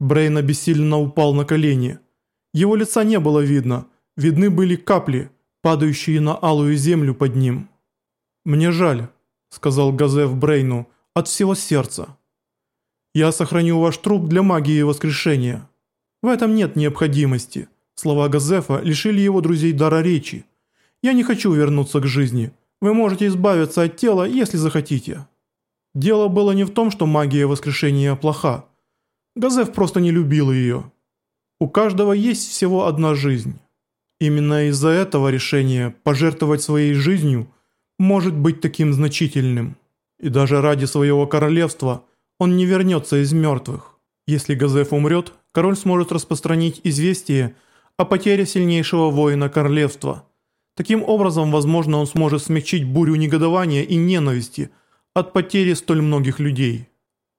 Брейн обессиленно упал на колени. Его лица не было видно, видны были капли, падающие на алую землю под ним. «Мне жаль», — сказал Газеф Брейну, — «от всего сердца. Я сохраню ваш труп для магии воскрешения. В этом нет необходимости». Слова Газефа лишили его друзей дара речи. «Я не хочу вернуться к жизни. Вы можете избавиться от тела, если захотите». Дело было не в том, что магия воскрешения плоха. Газеф просто не любил ее. У каждого есть всего одна жизнь. Именно из-за этого решение пожертвовать своей жизнью может быть таким значительным. И даже ради своего королевства он не вернется из мертвых. Если Газеф умрет, король сможет распространить известие о потере сильнейшего воина королевства. Таким образом, возможно, он сможет смягчить бурю негодования и ненависти от потери столь многих людей.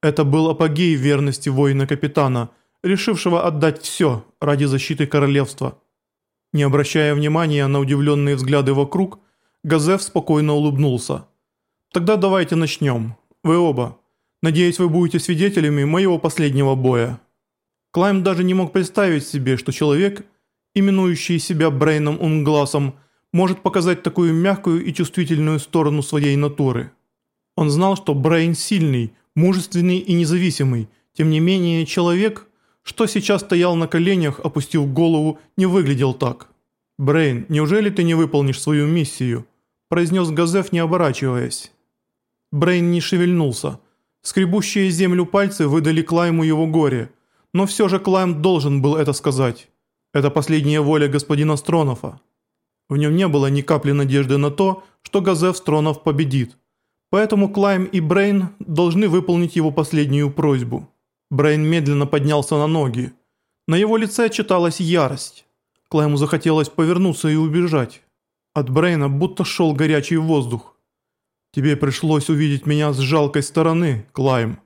Это был апогей верности воина-капитана, решившего отдать все ради защиты королевства. Не обращая внимания на удивленные взгляды вокруг, Газеф спокойно улыбнулся. «Тогда давайте начнем. Вы оба. Надеюсь, вы будете свидетелями моего последнего боя». Клайм даже не мог представить себе, что человек, именующий себя Брейном Унгласом, может показать такую мягкую и чувствительную сторону своей натуры. Он знал, что Брейн сильный, мужественный и независимый, тем не менее человек, что сейчас стоял на коленях, опустив голову, не выглядел так. «Брейн, неужели ты не выполнишь свою миссию?» произнес Газеф, не оборачиваясь. Брейн не шевельнулся. Скребущие землю пальцы выдали Клайму его горе, но все же Клайм должен был это сказать. Это последняя воля господина Стронофа. В нем не было ни капли надежды на то, что Газеф Стронов победит. Поэтому Клайм и Брейн должны выполнить его последнюю просьбу. Брейн медленно поднялся на ноги. На его лице читалась ярость. Клайму захотелось повернуться и убежать. От Брейна будто шел горячий воздух. «Тебе пришлось увидеть меня с жалкой стороны, Клайм.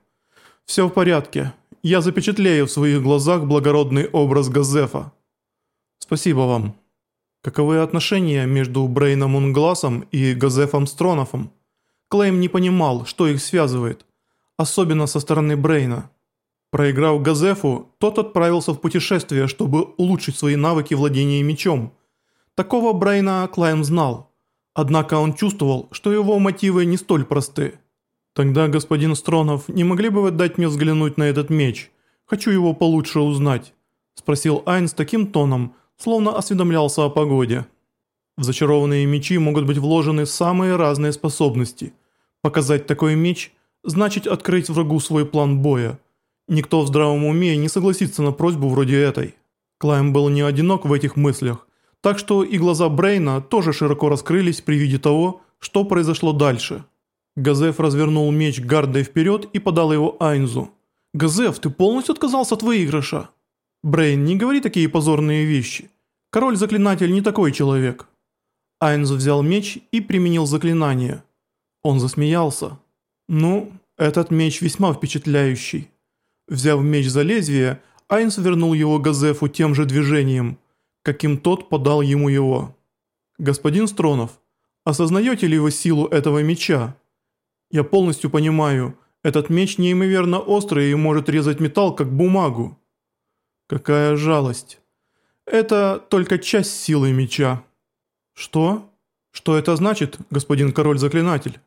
Все в порядке. Я запечатлею в своих глазах благородный образ Газефа. Спасибо вам». Каковы отношения между Брейном Унгласом и Газефом Стронофом? Клейм не понимал, что их связывает, особенно со стороны Брейна. Проиграв Газефу, тот отправился в путешествие, чтобы улучшить свои навыки владения мечом – Такого Брейна Клайм знал. Однако он чувствовал, что его мотивы не столь просты. «Тогда, господин Стронов, не могли бы вы дать мне взглянуть на этот меч? Хочу его получше узнать», – спросил Айн с таким тоном, словно осведомлялся о погоде. В зачарованные мечи могут быть вложены самые разные способности. Показать такой меч – значит открыть врагу свой план боя. Никто в здравом уме не согласится на просьбу вроде этой. Клайм был не одинок в этих мыслях. Так что и глаза Брейна тоже широко раскрылись при виде того, что произошло дальше. Газеф развернул меч гардой вперед и подал его Айнзу. «Газеф, ты полностью отказался от выигрыша?» «Брейн, не говори такие позорные вещи. Король-заклинатель не такой человек». Айнз взял меч и применил заклинание. Он засмеялся. «Ну, этот меч весьма впечатляющий». Взяв меч за лезвие, Айнс вернул его Газефу тем же движением – каким тот подал ему его. «Господин Стронов, осознаете ли вы силу этого меча? Я полностью понимаю, этот меч неимоверно острый и может резать металл, как бумагу». «Какая жалость. Это только часть силы меча». «Что? Что это значит, господин король-заклинатель?»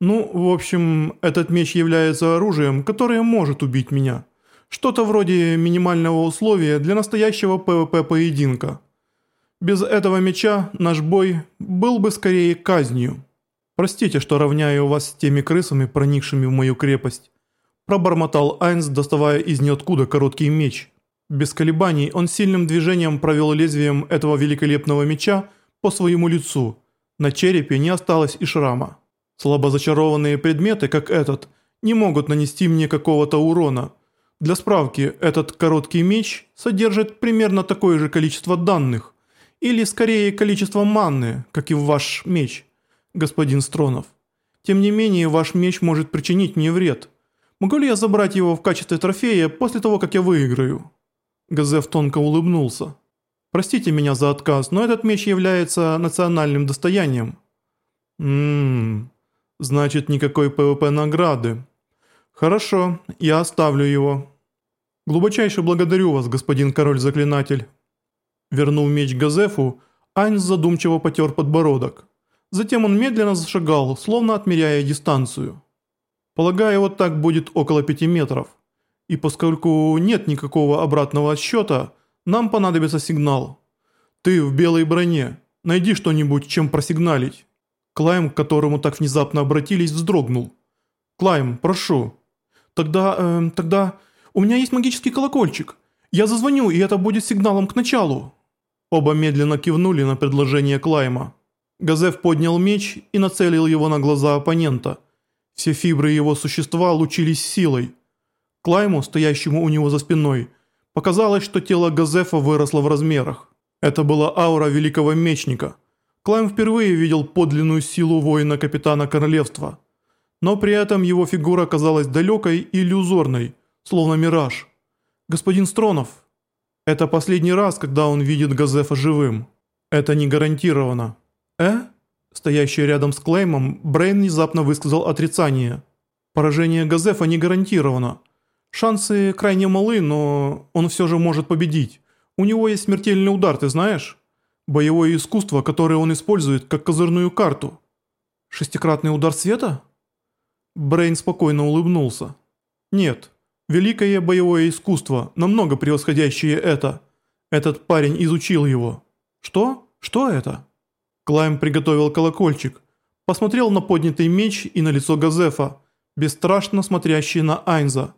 «Ну, в общем, этот меч является оружием, которое может убить меня». Что-то вроде минимального условия для настоящего ПВП-поединка. Без этого меча наш бой был бы скорее казнью. Простите, что равняю вас с теми крысами, проникшими в мою крепость. Пробормотал Айнс, доставая из ниоткуда короткий меч. Без колебаний он сильным движением провел лезвием этого великолепного меча по своему лицу. На черепе не осталось и шрама. Слабо зачарованные предметы, как этот, не могут нанести мне какого-то урона – для справки, этот короткий меч содержит примерно такое же количество данных, или скорее количество маны, как и ваш меч, господин Стронов. Тем не менее, ваш меч может причинить мне вред. Могу ли я забрать его в качестве трофея после того, как я выиграю?» Газеф тонко улыбнулся. «Простите меня за отказ, но этот меч является национальным достоянием». «Ммм, значит никакой PvP награды. Хорошо, я оставлю его». «Глубочайше благодарю вас, господин король-заклинатель». Вернув меч Газефу, Айнс задумчиво потер подбородок. Затем он медленно зашагал, словно отмеряя дистанцию. Полагаю, вот так будет около пяти метров. И поскольку нет никакого обратного отсчета, нам понадобится сигнал. Ты в белой броне. Найди что-нибудь, чем просигналить. Клайм, к которому так внезапно обратились, вздрогнул. Клайм, прошу. Тогда, э, тогда... У меня есть магический колокольчик. Я зазвоню, и это будет сигналом к началу. Оба медленно кивнули на предложение Клайма. Газев поднял меч и нацелил его на глаза оппонента. Все фибры его существа лучились силой. Клайму, стоящему у него за спиной, показалось, что тело Газефа выросло в размерах. Это была аура великого мечника. Клайм впервые видел подлинную силу воина-капитана королевства. Но при этом его фигура казалась далекой и иллюзорной, словно мираж. «Господин Стронов, это последний раз, когда он видит Газефа живым. Это не гарантировано». «Э?» Стоящий рядом с Клеймом, Брейн внезапно высказал отрицание. «Поражение Газефа не гарантировано. Шансы крайне малы, но он все же может победить. У него есть смертельный удар, ты знаешь? Боевое искусство, которое он использует как козырную карту». «Шестикратный удар света?» Брейн спокойно улыбнулся. «Нет, великое боевое искусство, намного превосходящее это. Этот парень изучил его». «Что? Что это?» Клайм приготовил колокольчик, посмотрел на поднятый меч и на лицо Газефа, бесстрашно смотрящий на Айнза.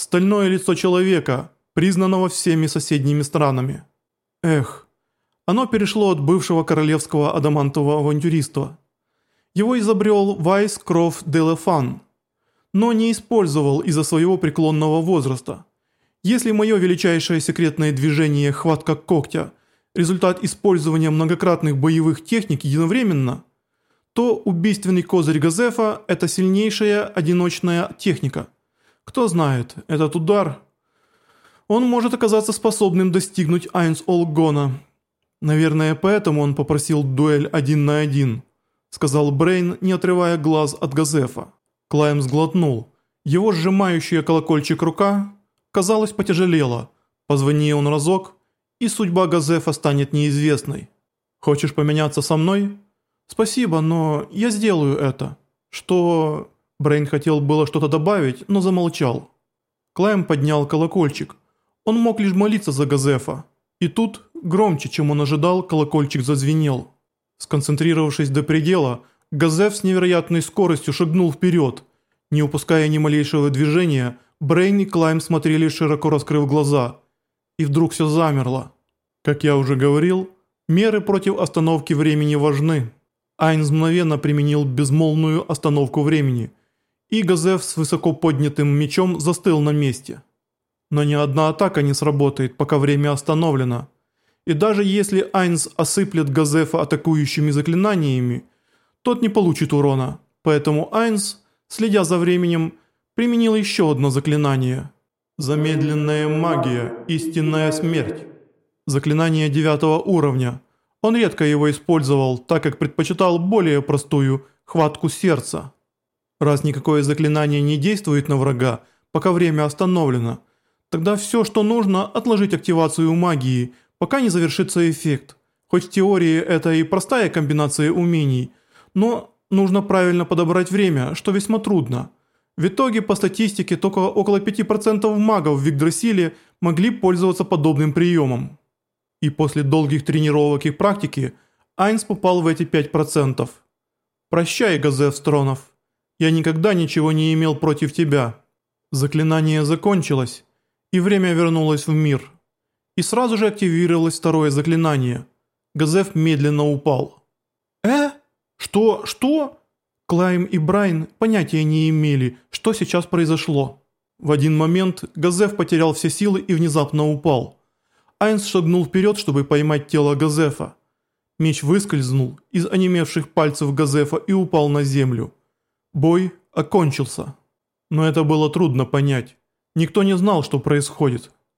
Стальное лицо человека, признанного всеми соседними странами. Эх, оно перешло от бывшего королевского адамантового авантюриста. Его изобрел Вайс Кроф Делефан, но не использовал из-за своего преклонного возраста. Если мое величайшее секретное движение «Хватка когтя» результат использования многократных боевых техник единовременно, то убийственный козырь Газефа – это сильнейшая одиночная техника. Кто знает, этот удар, он может оказаться способным достигнуть Айнс Олгона. Наверное, поэтому он попросил дуэль один на один, сказал Брейн, не отрывая глаз от Газефа. Клайм сглотнул. Его сжимающая колокольчик рука, казалось, потяжелела. Позвони он разок – и судьба Газефа станет неизвестной. Хочешь поменяться со мной? Спасибо, но я сделаю это. Что... Брейн хотел было что-то добавить, но замолчал. Клайм поднял колокольчик. Он мог лишь молиться за Газефа. И тут, громче, чем он ожидал, колокольчик зазвенел. Сконцентрировавшись до предела, Газеф с невероятной скоростью шагнул вперед. Не упуская ни малейшего движения, Брейн и Клайм смотрели широко раскрыв глаза – и вдруг все замерло. Как я уже говорил, меры против остановки времени важны. Айнс мгновенно применил безмолвную остановку времени, и Газеф с высоко поднятым мечом застыл на месте. Но ни одна атака не сработает, пока время остановлено. И даже если Айнс осыплет Газефа атакующими заклинаниями, тот не получит урона. Поэтому Айнс, следя за временем, применил еще одно заклинание – Замедленная магия, истинная смерть. Заклинание девятого уровня. Он редко его использовал, так как предпочитал более простую хватку сердца. Раз никакое заклинание не действует на врага, пока время остановлено, тогда все, что нужно, отложить активацию магии, пока не завершится эффект. Хоть в теории это и простая комбинация умений, но нужно правильно подобрать время, что весьма трудно. В итоге, по статистике, только около 5% магов в Викдрасиле могли пользоваться подобным приемом. И после долгих тренировок и практики Айнс попал в эти 5%. «Прощай, Газеф Стронов. Я никогда ничего не имел против тебя». Заклинание закончилось, и время вернулось в мир. И сразу же активировалось второе заклинание. Газеф медленно упал. «Э? Что? Что?» Клайм и Брайан понятия не имели, что сейчас произошло. В один момент Газеф потерял все силы и внезапно упал. Айнс шагнул вперед, чтобы поймать тело Газефа. Меч выскользнул из онемевших пальцев Газефа и упал на землю. Бой окончился. Но это было трудно понять. Никто не знал, что происходит.